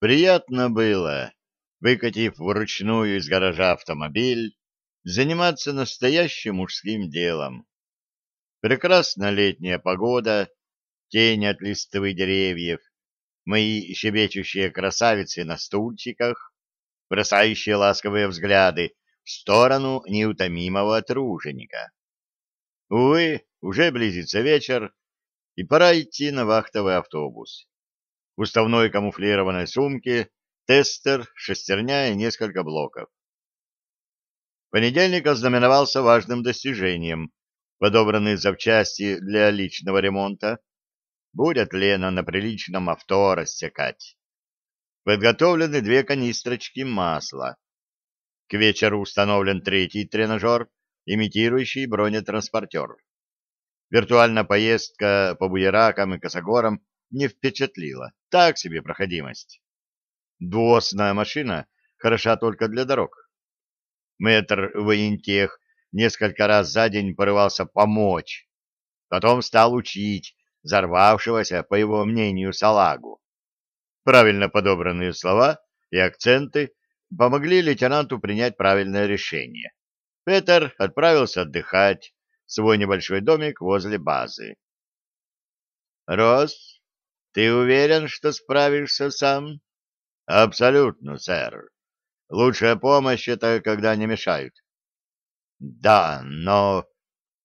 Приятно было, выкатив вручную из гаража автомобиль, заниматься настоящим мужским делом. Прекрасная летняя погода, тень от листвы деревьев, мои щебечущие красавицы на стульчиках, бросающие ласковые взгляды в сторону неутомимого труженика. Увы, уже близится вечер, и пора идти на вахтовый автобус. В уставной камуфлированной сумке тестер, шестерня и несколько блоков. Понедельник ознаменовался важным достижением. Подобранные запчасти для личного ремонта. Будет Лена на приличном авто рассекать. Подготовлены две канистрочки масла. К вечеру установлен третий тренажер, имитирующий бронетранспортер. Виртуальная поездка по буеракам и косогорам не впечатлила. Так себе проходимость. Двуосная машина хороша только для дорог. Мэтр воентех несколько раз за день порывался помочь. Потом стал учить взорвавшегося, по его мнению, салагу. Правильно подобранные слова и акценты помогли лейтенанту принять правильное решение. Петер отправился отдыхать в свой небольшой домик возле базы. «Рос, ты уверен, что справишься сам?» «Абсолютно, сэр. Лучшая помощь — это когда не мешают». «Да, но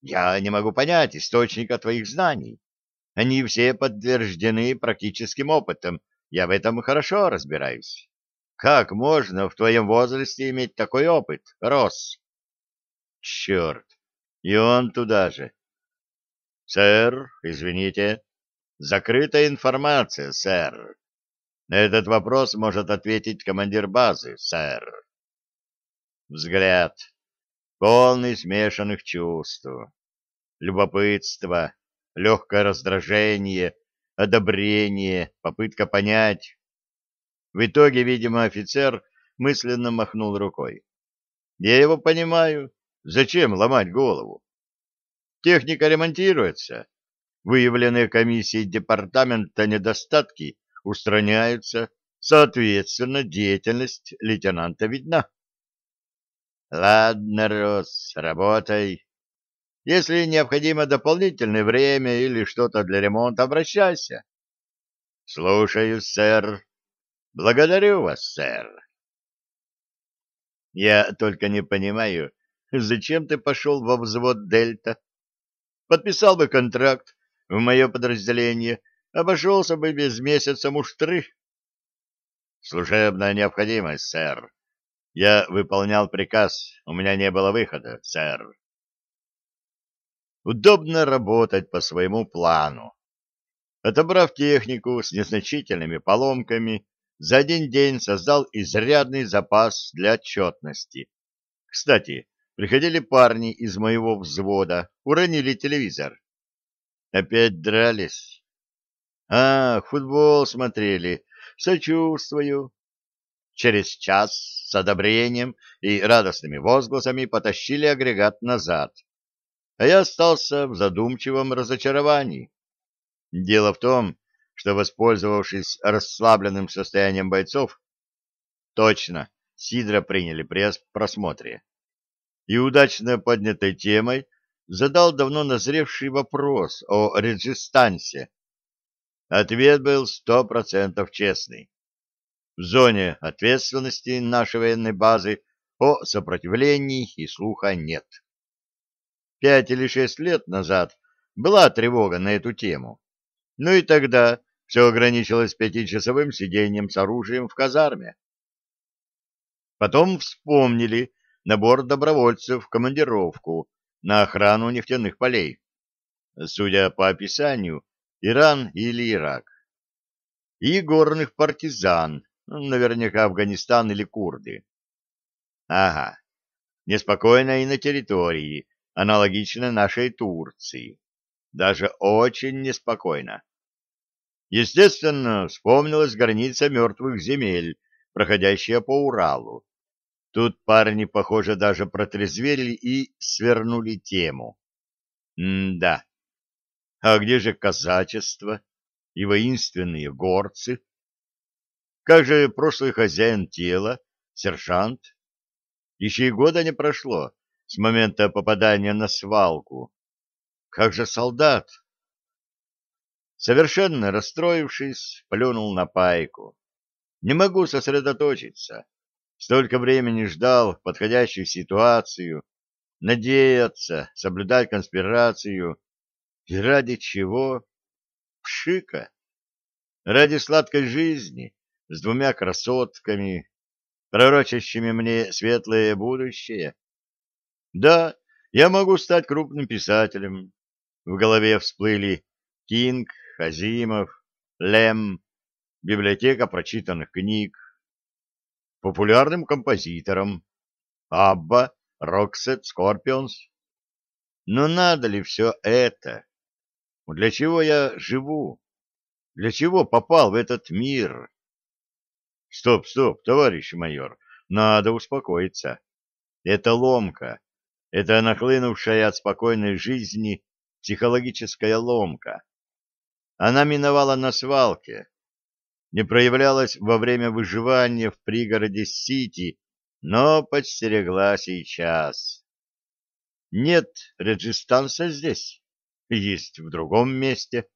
я не могу понять источника твоих знаний. Они все подтверждены практическим опытом. Я в этом хорошо разбираюсь. Как можно в твоем возрасте иметь такой опыт, Росс?» Черт! И он туда же. Сэр, извините. Закрытая информация, сэр. На этот вопрос может ответить командир базы, сэр. Взгляд. Полный смешанных чувств. Любопытство, легкое раздражение, одобрение, попытка понять. В итоге, видимо, офицер мысленно махнул рукой. Я его понимаю. Зачем ломать голову? Техника ремонтируется. Выявленные комиссией департамента недостатки устраняются. Соответственно, деятельность лейтенанта видна. Ладно, Рос, работай. Если необходимо дополнительное время или что-то для ремонта, обращайся. Слушаюсь, сэр. Благодарю вас, сэр. Я только не понимаю, Зачем ты пошел во взвод «Дельта»? Подписал бы контракт в мое подразделение, обошелся бы без месяца муштры. Служебная необходимость, сэр. Я выполнял приказ, у меня не было выхода, сэр. Удобно работать по своему плану. Отобрав технику с незначительными поломками, за один день создал изрядный запас для отчетности. Кстати, Приходили парни из моего взвода, уронили телевизор. Опять дрались. А, футбол смотрели. Сочувствую. Через час с одобрением и радостными возгласами потащили агрегат назад. А я остался в задумчивом разочаровании. Дело в том, что, воспользовавшись расслабленным состоянием бойцов, точно, Сидра приняли при просмотре и удачно поднятой темой задал давно назревший вопрос о резистансе. Ответ был сто процентов честный. В зоне ответственности нашей военной базы о сопротивлении и слуха нет. Пять или шесть лет назад была тревога на эту тему, но и тогда все ограничилось пятичасовым сидением с оружием в казарме. Потом вспомнили, набор добровольцев в командировку на охрану нефтяных полей. Судя по описанию, Иран или Ирак. И горных партизан, наверняка Афганистан или курды. Ага, неспокойно и на территории, аналогично нашей Турции. Даже очень неспокойно. Естественно, вспомнилась граница мертвых земель, проходящая по Уралу. Тут парни, похоже, даже протрезвели и свернули тему. М-да. А где же казачество и воинственные горцы? Как же прошлый хозяин тела, сержант? Еще и года не прошло с момента попадания на свалку. Как же солдат? Совершенно расстроившись, плюнул на пайку. Не могу сосредоточиться. Столько времени ждал подходящую ситуацию, надеяться, соблюдать конспирацию. И ради чего? Пшика. Ради сладкой жизни с двумя красотками, пророчащими мне светлое будущее. Да, я могу стать крупным писателем. В голове всплыли Кинг, Азимов, Лем, библиотека прочитанных книг, популярным композитором, Абба, Роксет, Скорпионс. Но надо ли все это? Для чего я живу? Для чего попал в этот мир? Стоп, стоп, товарищ майор, надо успокоиться. Это ломка, это нахлынувшая от спокойной жизни психологическая ломка. Она миновала на свалке, не проявлялась во время выживания в пригороде Сити, но подстерегла сейчас. Нет реджистанса здесь, есть в другом месте.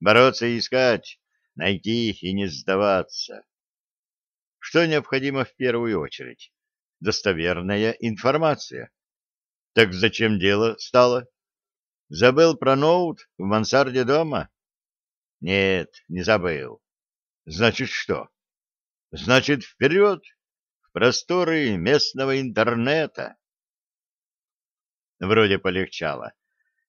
Бороться и искать, найти и не сдаваться. Что необходимо в первую очередь? Достоверная информация. Так зачем дело стало? Забыл про ноут в мансарде дома? Нет, не забыл. Значит, что? Значит, вперед, в просторы местного интернета. Вроде полегчало.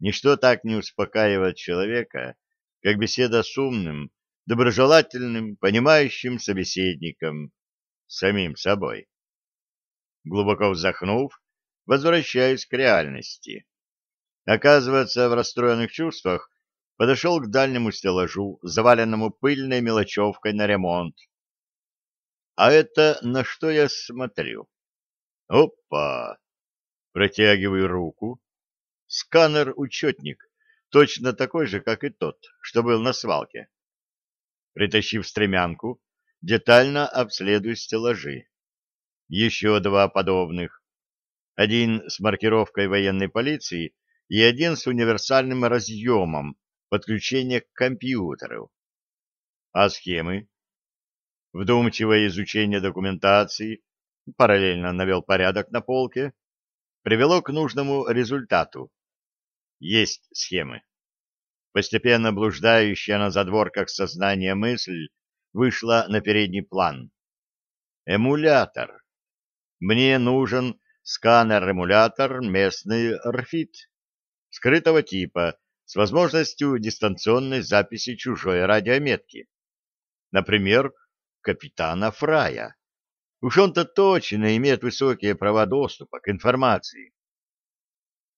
Ничто так не успокаивает человека, как беседа с умным, доброжелательным, понимающим собеседником, самим собой. Глубоко вздохнув, возвращаясь к реальности. Оказывается, в расстроенных чувствах подошел к дальнему стеллажу, заваленному пыльной мелочевкой на ремонт. А это на что я смотрю? Опа! Протягиваю руку. Сканер-учетник, точно такой же, как и тот, что был на свалке. Притащив стремянку, детально обследую стеллажи. Еще два подобных. Один с маркировкой военной полиции и один с универсальным разъемом подключение к компьютеру. А схемы? Вдумчивое изучение документации, параллельно навел порядок на полке, привело к нужному результату. Есть схемы. Постепенно блуждающая на задворках сознания мысль вышла на передний план. Эмулятор. Мне нужен сканер-эмулятор местный RFID, скрытого типа, с возможностью дистанционной записи чужой радиометки. Например, капитана Фрая. Уж он-то точно имеет высокие права доступа к информации.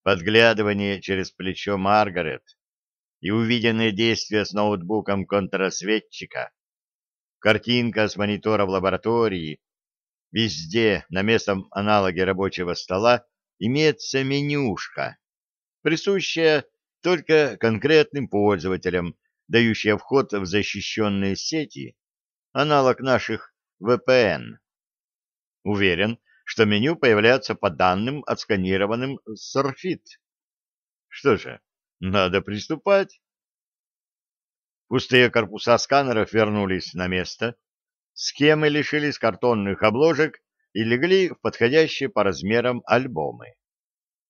Подглядывание через плечо Маргарет и увиденные действия с ноутбуком контрразведчика, картинка с монитора в лаборатории, везде на местном аналоге рабочего стола имеется менюшка, присущая только конкретным пользователям, дающая вход в защищенные сети, аналог наших VPN. Уверен, что меню появляется по данным, отсканированным с Surfit. Что же, надо приступать. Пустые корпуса сканеров вернулись на место, схемы лишились картонных обложек и легли в подходящие по размерам альбомы.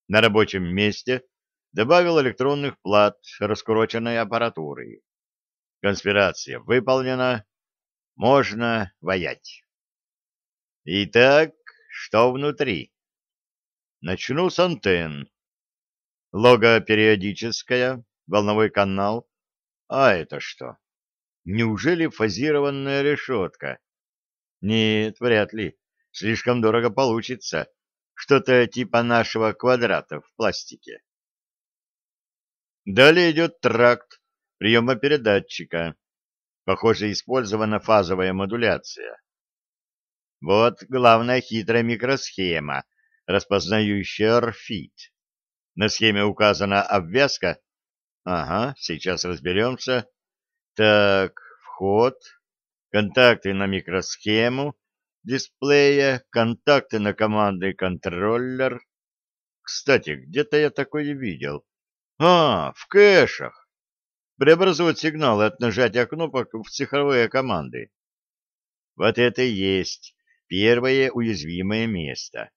На рабочем месте добавил электронных плат раскуроченной аппаратуры. Конспирация выполнена, можно воять. Итак, что внутри? Начну с антенн. Лого периодическая, волновой канал. А это что? Неужели фазированная решетка? Нет, вряд ли. Слишком дорого получится. Что-то типа нашего квадрата в пластике. Далее идет тракт приема передатчика. Похоже, использована фазовая модуляция. Вот главная хитрая микросхема, распознающая орфит. На схеме указана обвязка. Ага, сейчас разберемся. Так, вход, контакты на микросхему дисплея, контакты на командный контроллер. Кстати, где-то я такое видел. А, в кэшах. Преобразуют сигналы от нажатия кнопок в цифровые команды. Вот это и есть первое уязвимое место.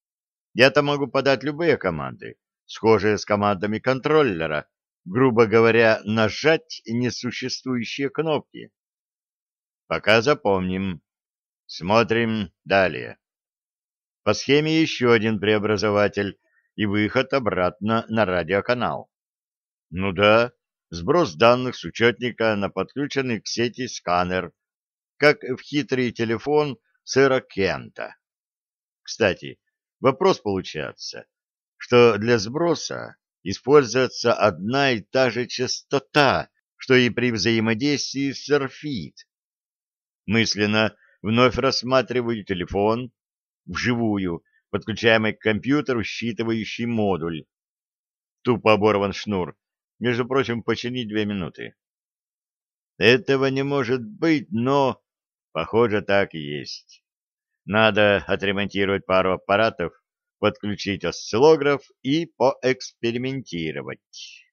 Я-то могу подать любые команды, схожие с командами контроллера, грубо говоря, нажать несуществующие кнопки. Пока запомним. Смотрим далее. По схеме еще один преобразователь и выход обратно на радиоканал. Ну да, сброс данных с учетника на подключенный к сети сканер, как в хитрый телефон сэра Кента. Кстати, вопрос получается, что для сброса используется одна и та же частота, что и при взаимодействии с Surfit. Мысленно вновь рассматриваю телефон, вживую, подключаемый к компьютеру считывающий модуль. Тупо оборван шнур. Между прочим, починить две минуты. Этого не может быть, но, похоже, так и есть. Надо отремонтировать пару аппаратов, подключить осциллограф и поэкспериментировать.